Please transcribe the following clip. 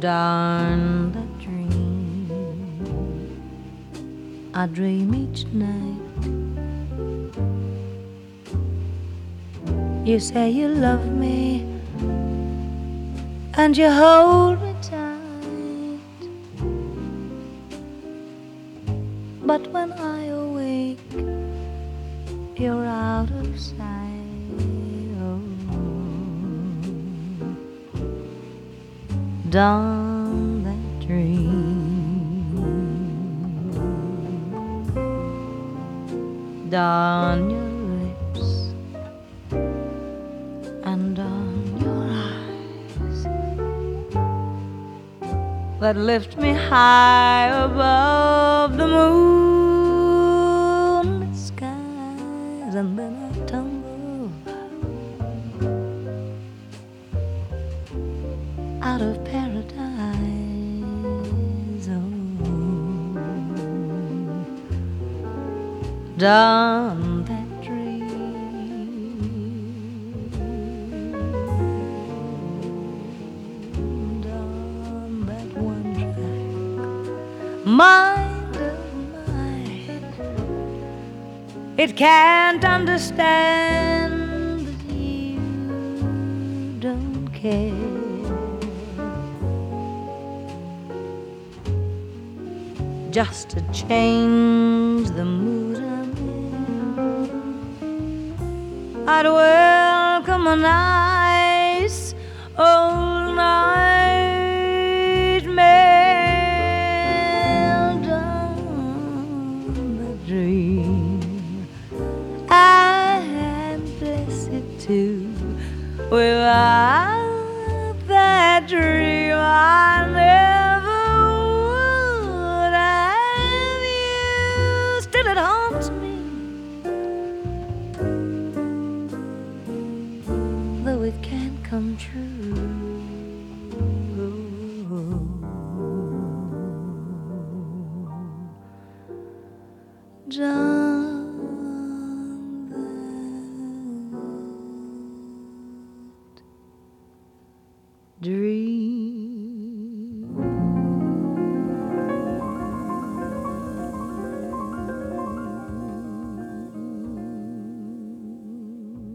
Darn that dream I dream each night. You say you love me and you hold me tight. But when I awake, you're out of sight. Dawn that dream. Dawn your lips and on your eyes that lift me high above the moonlit out of paradise. Oh, done that dream, done that one track, mind of mine. It can't understand that you don't care. Just to change the mood I'm in. I'd welcome a nice old nightmare down the dream. And bless it too. Without it can't come true. That dream.